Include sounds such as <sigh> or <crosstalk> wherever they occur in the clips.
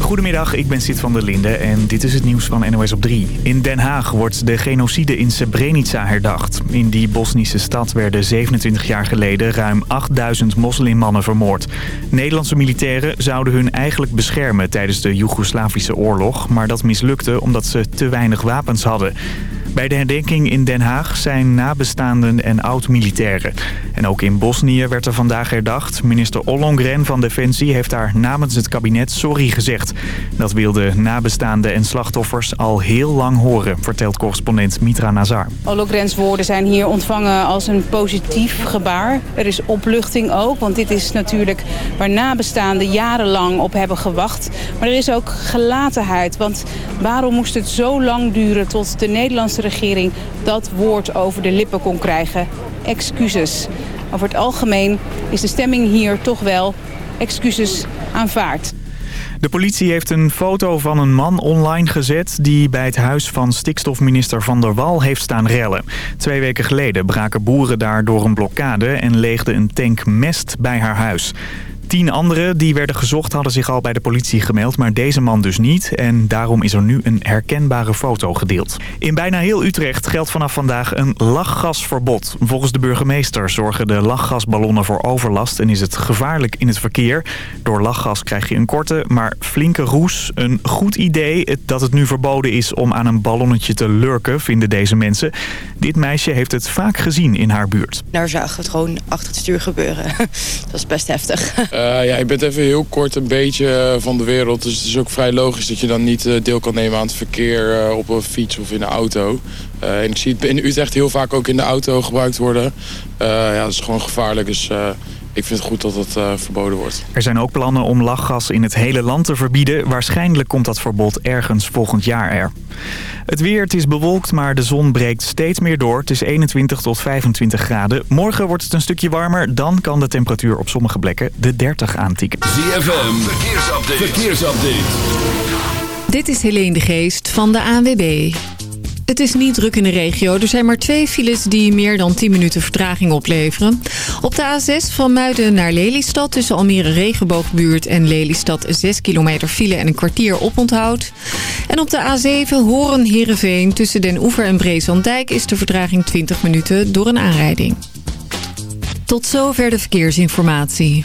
Goedemiddag, ik ben Sid van der Linde en dit is het nieuws van NOS op 3. In Den Haag wordt de genocide in Srebrenica herdacht. In die Bosnische stad werden 27 jaar geleden ruim 8000 moslimmannen vermoord. Nederlandse militairen zouden hun eigenlijk beschermen tijdens de Joegoslavische oorlog... maar dat mislukte omdat ze te weinig wapens hadden. Bij de herdenking in Den Haag zijn nabestaanden en oud-militairen. En ook in Bosnië werd er vandaag herdacht. Minister Ollongren van Defensie heeft daar namens het kabinet sorry gezegd. Dat wilden nabestaanden en slachtoffers al heel lang horen, vertelt correspondent Mitra Nazar. Ollongren's woorden zijn hier ontvangen als een positief gebaar. Er is opluchting ook, want dit is natuurlijk waar nabestaanden jarenlang op hebben gewacht. Maar er is ook gelatenheid, want waarom moest het zo lang duren tot de Nederlandse regering dat woord over de lippen kon krijgen. Excuses. Over het algemeen is de stemming hier toch wel excuses aanvaard. De politie heeft een foto van een man online gezet... die bij het huis van stikstofminister Van der Wal heeft staan rellen. Twee weken geleden braken boeren daar door een blokkade... en leegden een tank mest bij haar huis. Tien anderen die werden gezocht hadden zich al bij de politie gemeld, maar deze man dus niet. En daarom is er nu een herkenbare foto gedeeld. In bijna heel Utrecht geldt vanaf vandaag een lachgasverbod. Volgens de burgemeester zorgen de lachgasballonnen voor overlast en is het gevaarlijk in het verkeer. Door lachgas krijg je een korte, maar flinke roes. Een goed idee dat het nu verboden is om aan een ballonnetje te lurken, vinden deze mensen. Dit meisje heeft het vaak gezien in haar buurt. Daar we het gewoon achter het stuur gebeuren. <laughs> dat is best heftig. Uh, ja, je bent even heel kort een beetje van de wereld. Dus het is ook vrij logisch dat je dan niet uh, deel kan nemen aan het verkeer op een fiets of in een auto. en ik zie het in Utrecht heel vaak ook in de auto gebruikt worden. ja, dat is gewoon gevaarlijk. Dus ik vind het goed dat het uh, verboden wordt. Er zijn ook plannen om lachgas in het hele land te verbieden. Waarschijnlijk komt dat verbod ergens volgend jaar er. Het weer, het is bewolkt, maar de zon breekt steeds meer door. Het is 21 tot 25 graden. Morgen wordt het een stukje warmer. Dan kan de temperatuur op sommige plekken de 30 aantikken. ZFM, verkeersupdate. verkeersupdate. Dit is Helene de Geest van de ANWB. Het is niet druk in de regio. Er zijn maar twee files die meer dan 10 minuten vertraging opleveren. Op de A6 van Muiden naar Lelystad tussen Almere Regenboogbuurt en Lelystad 6 kilometer file en een kwartier oponthoud. En op de A7 Horen-Herenveen tussen Den Oever en Breeslanddijk is de vertraging 20 minuten door een aanrijding. Tot zover de verkeersinformatie.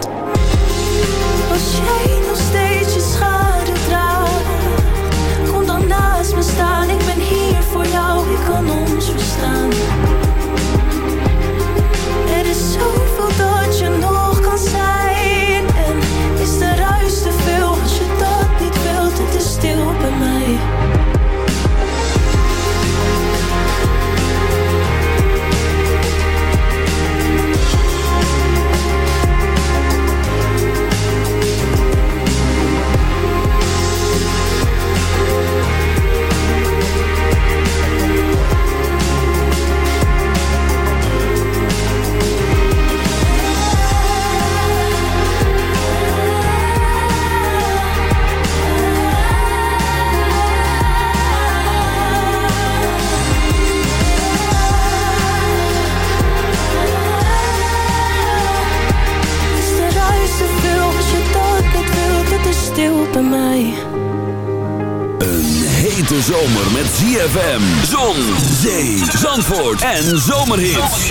En zomerhits.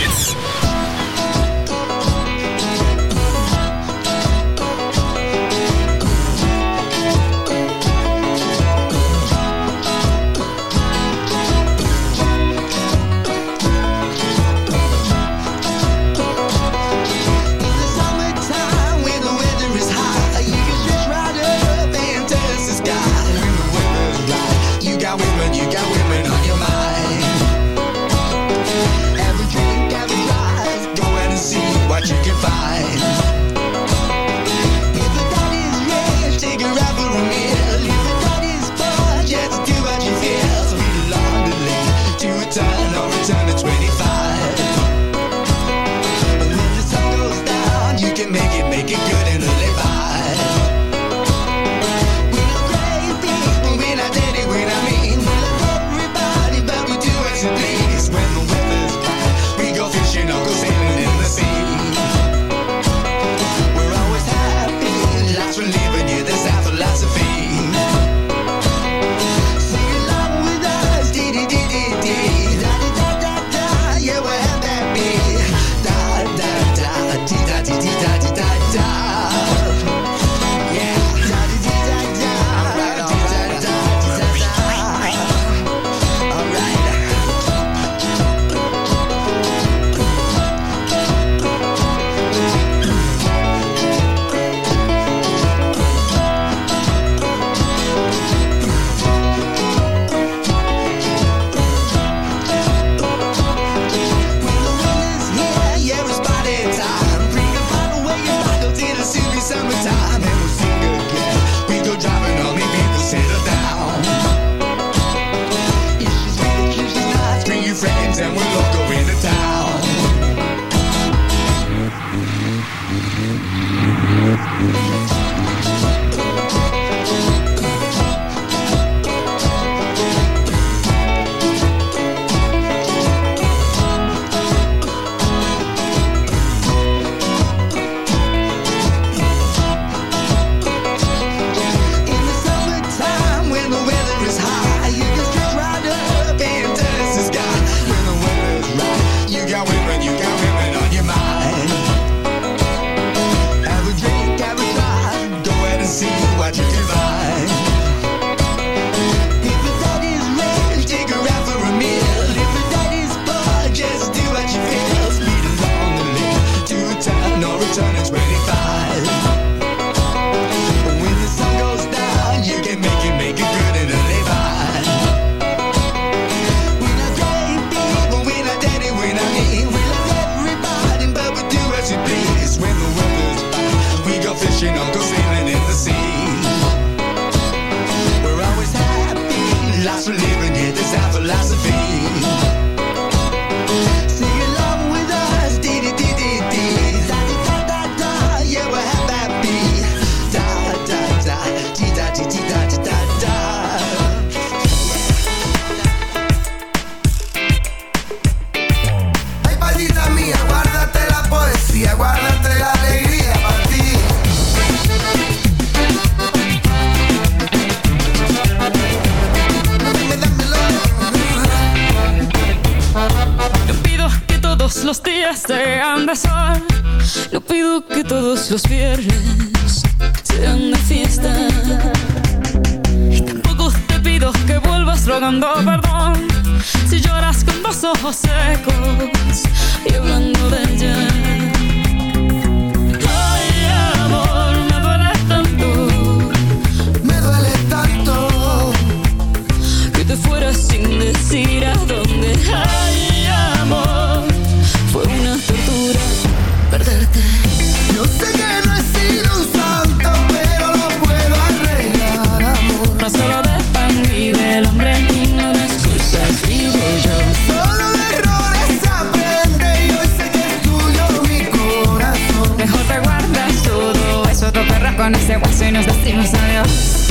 con ese hueso y nos decimos adiós.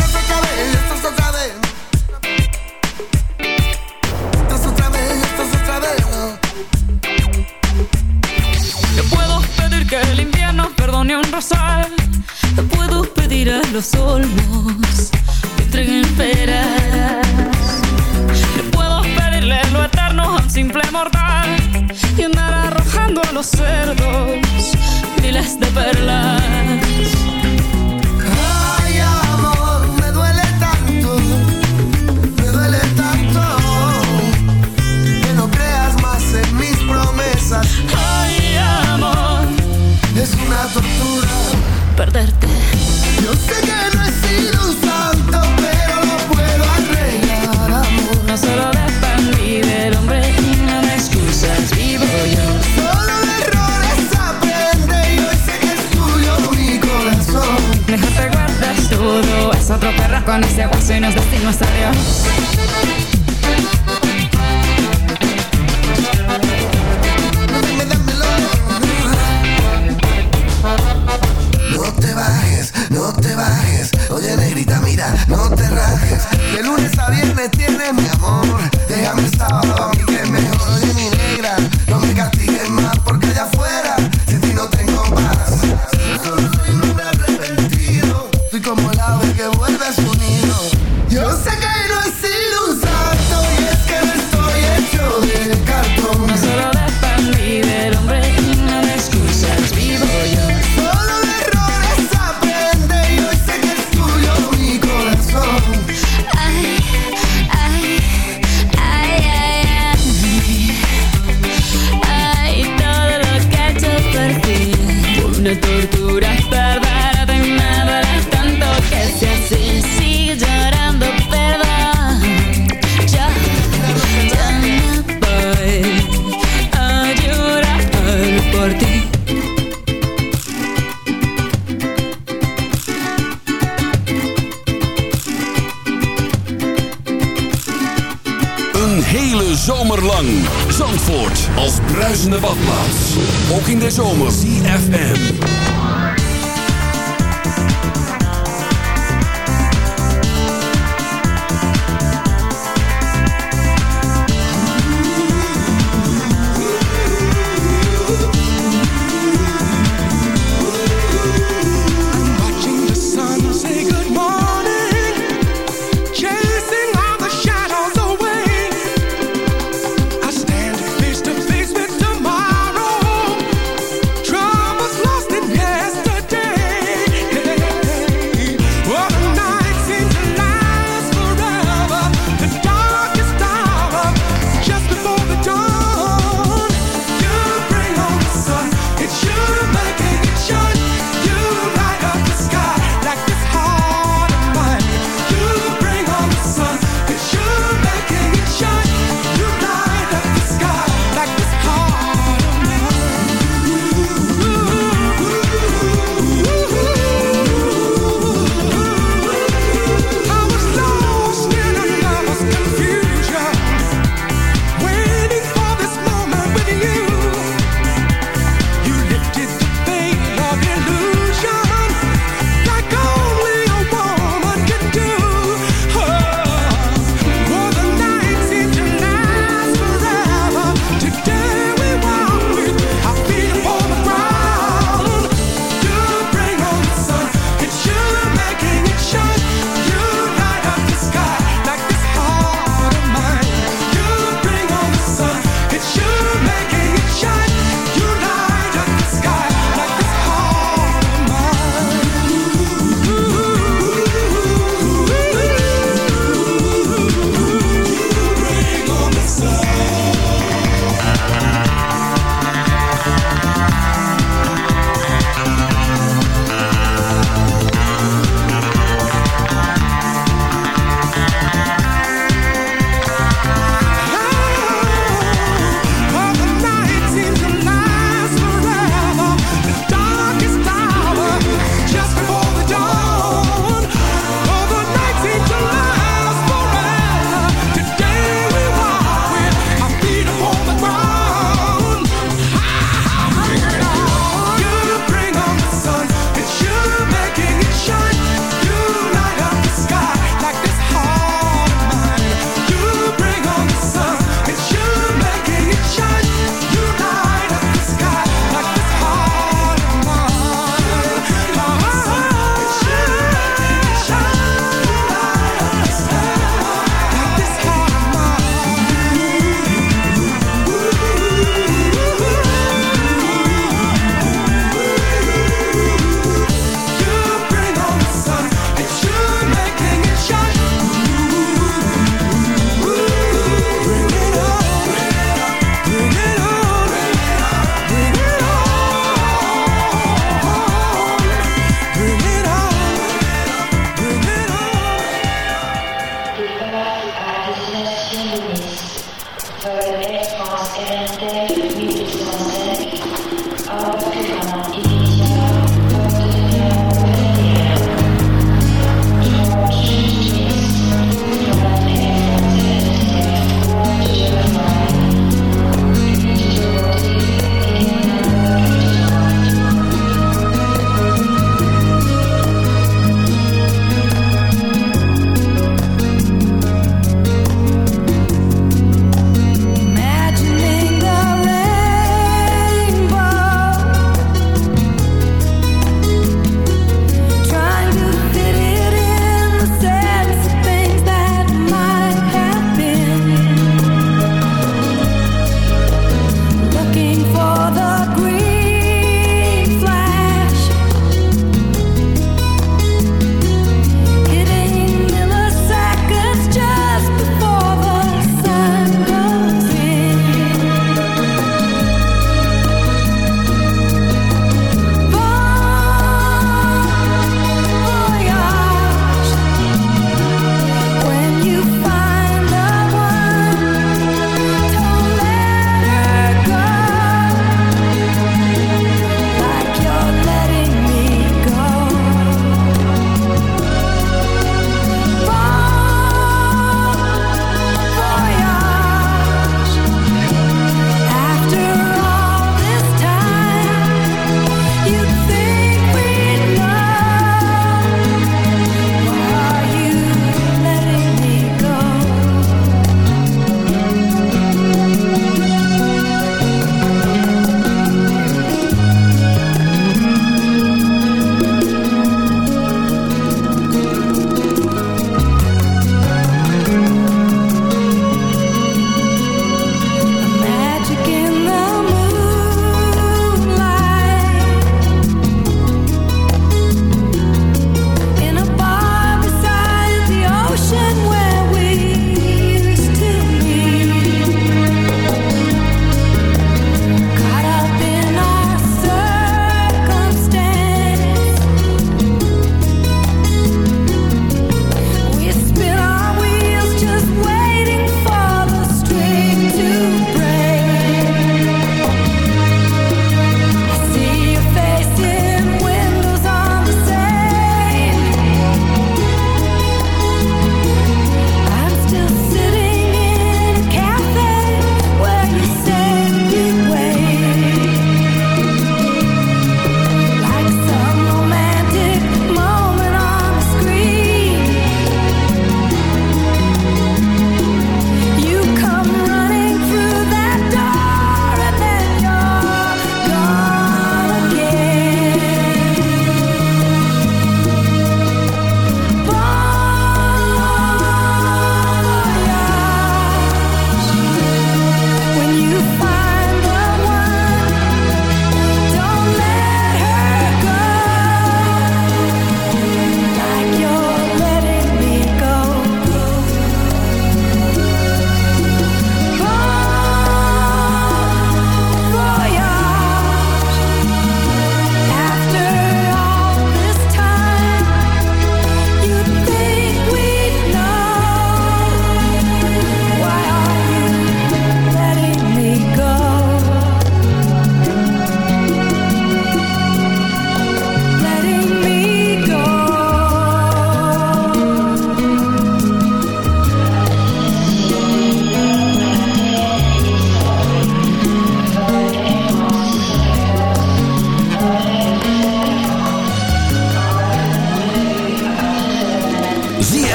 Te puedo pedir que el invierno perdone un rosal. Te puedo pedir a los olmos que entreguen peras. Te puedo pedirle lo eterno a un simple mortal y andar arrojando a los cerdos miles de perlas. con ese hueso y nos decimos adiós. No te bajes, no te bajes, oye negrita mira, no te rajes, de lunes a viernes tienes Ruisende badplaats. Ook in de zomer. CFM.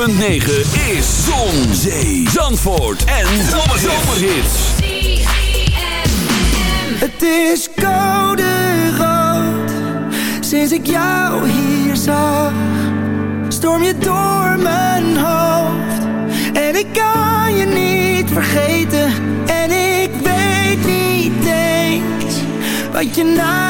106.9 is Zon, Zee, Zandvoort en Zomerhits. Het is koude rood, sinds ik jou hier zag. Storm je door mijn hoofd, en ik kan je niet vergeten. En ik weet niet eens, wat je na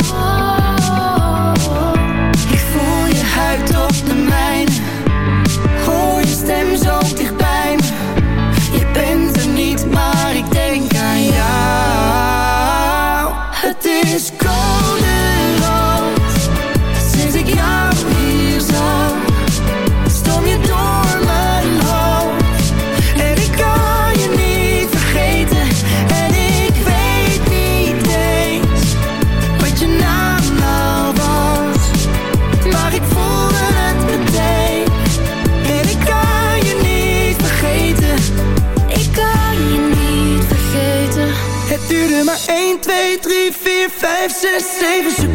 says save us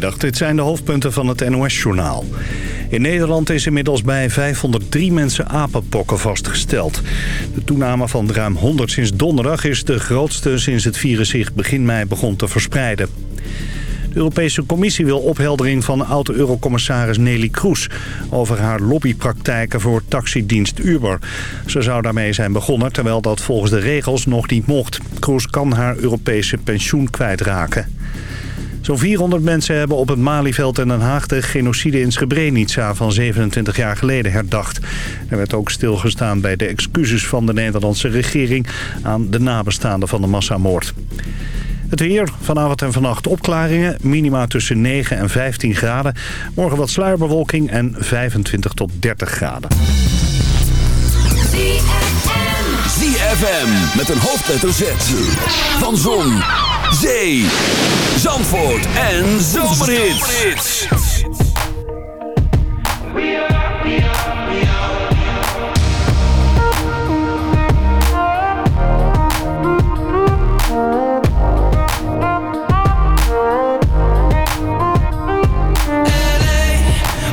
Dit zijn de hoofdpunten van het NOS-journaal. In Nederland is inmiddels bij 503 mensen apenpokken vastgesteld. De toename van ruim 100 sinds donderdag is de grootste sinds het virus zich begin mei begon te verspreiden. De Europese Commissie wil opheldering van oud-eurocommissaris Nelly Kroes... over haar lobbypraktijken voor taxidienst Uber. Ze zou daarmee zijn begonnen, terwijl dat volgens de regels nog niet mocht. Kroes kan haar Europese pensioen kwijtraken. Zo'n 400 mensen hebben op het Malieveld in Den Haag de genocide in Srebrenica van 27 jaar geleden herdacht. Er werd ook stilgestaan bij de excuses van de Nederlandse regering aan de nabestaanden van de massamoord. Het weer, vanavond en vannacht opklaringen. Minima tussen 9 en 15 graden. Morgen wat sluierbewolking en 25 tot 30 graden. ZFM met een hoofdletter Z. Van Zon, Zee, Zandvoort en Zomerhits.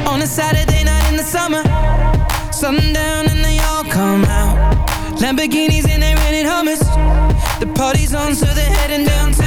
On a Saturday night in the summer. Sundown and they all come out. Lamborghinis and they Hummers The party's on so they're heading downtown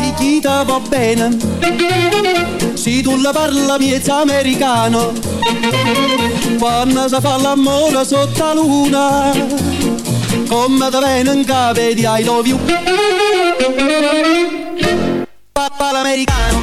da ti va bene. Se tu la parla miezza americano Quando si fa l'amore sotto la luna Come ti viene in capo di I love you. Papà l'americano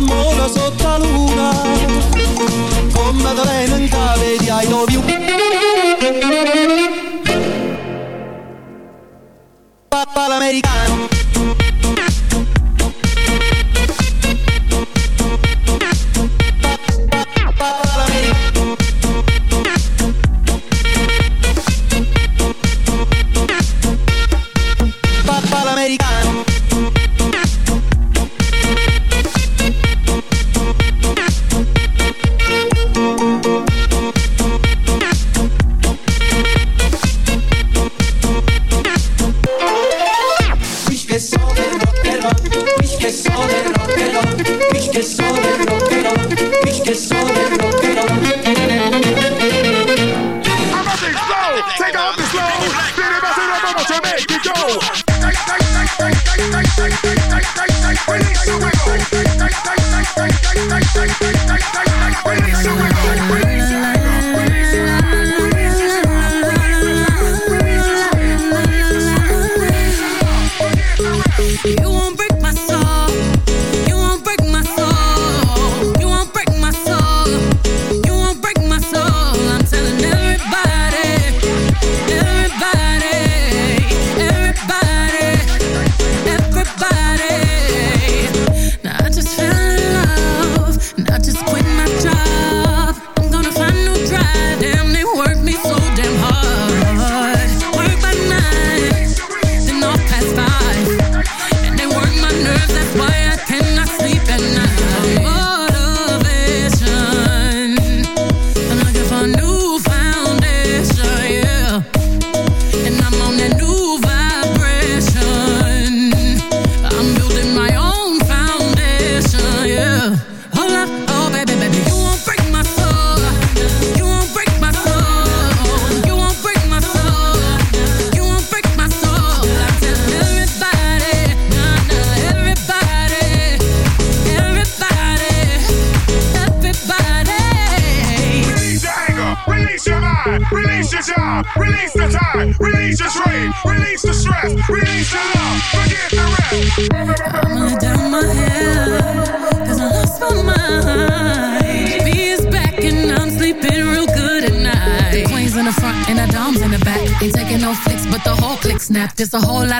More.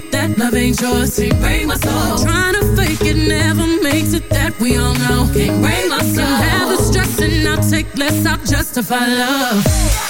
it, that love ain't yours. Can't break my soul. Trying to fake it never makes it, that we all know. Can't break my soul. Can have the stress and I'll take less, I'll justify love.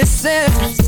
kisses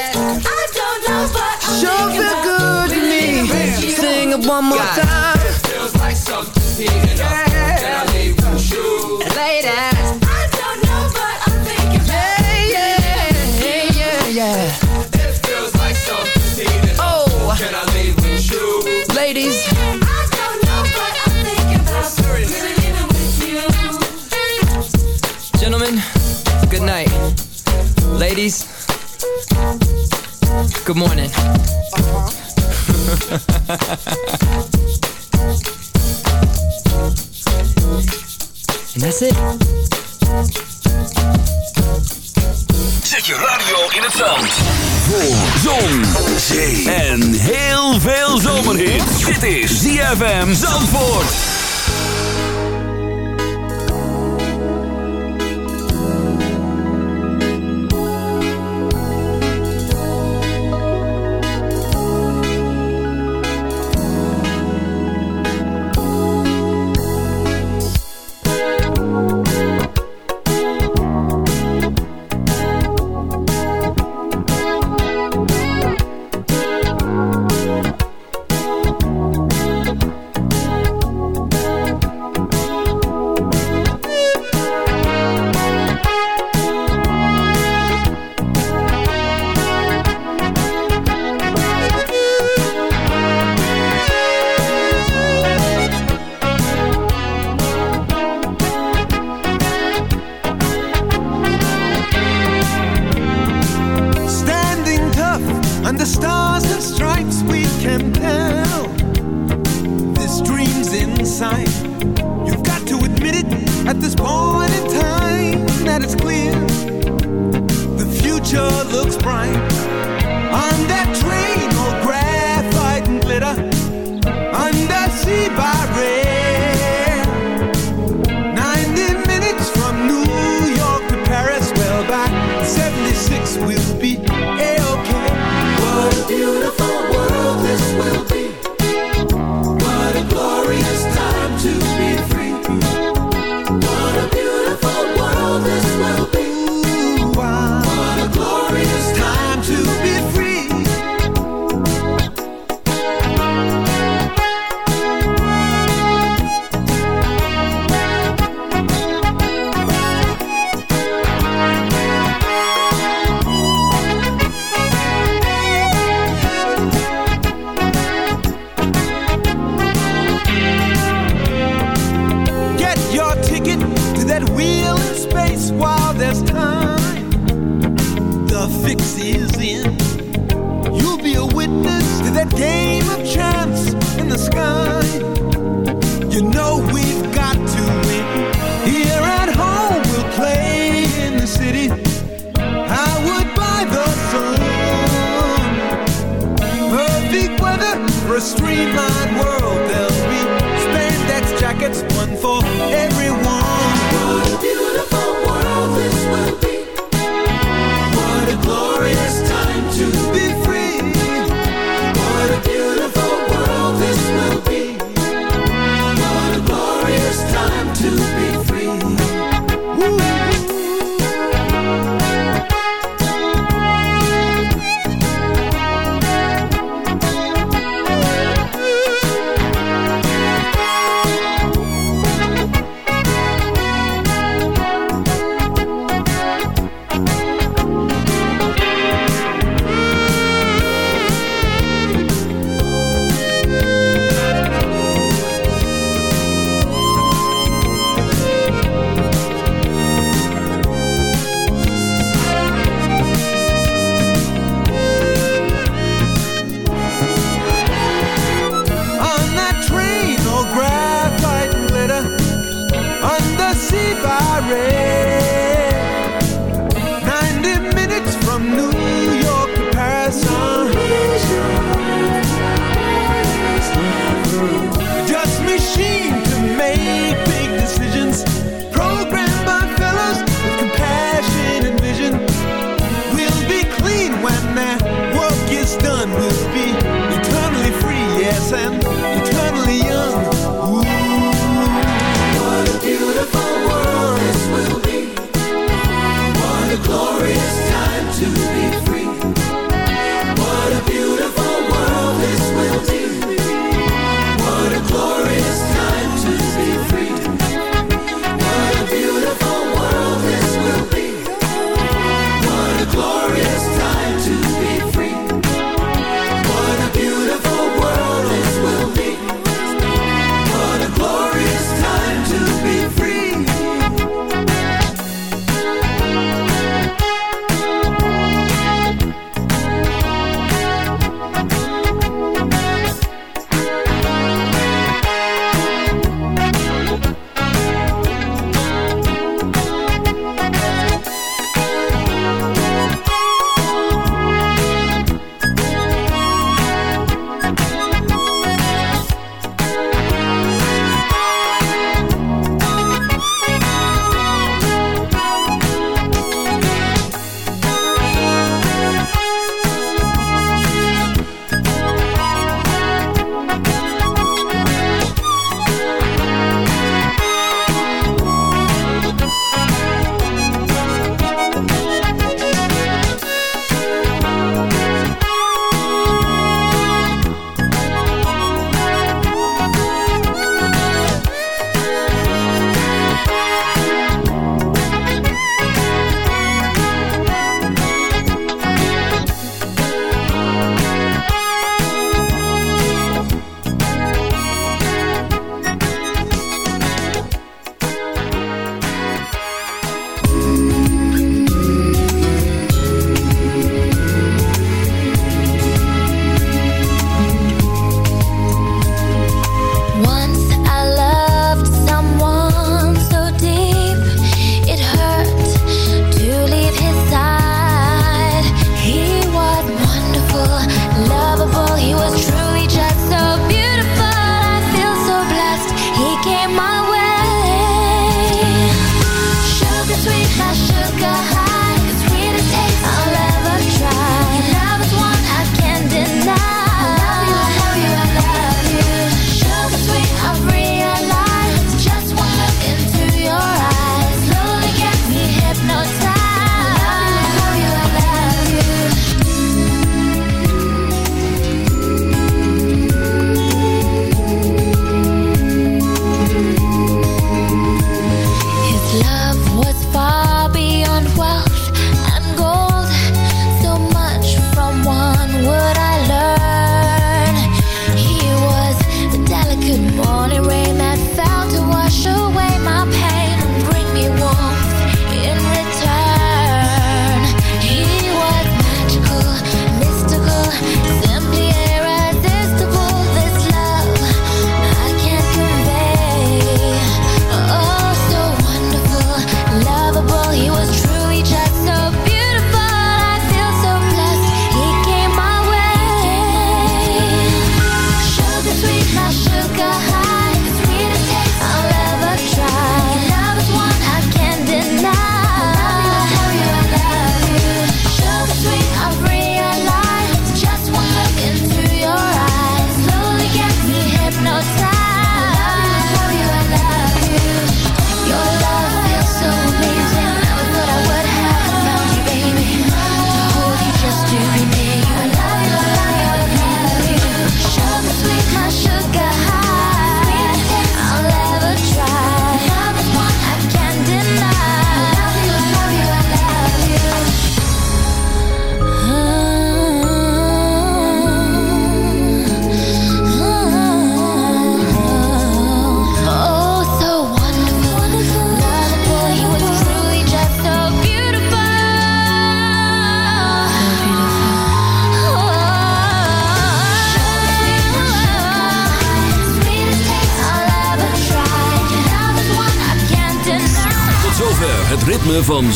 Sure feel good to me. Sing it one more time. Feels like something's heating up. Can I leave. I don't know, but I'm yeah, yeah, yeah, yeah. Feels like something's heating oh. up. Can I leave? Ladies. FM Zandvoort.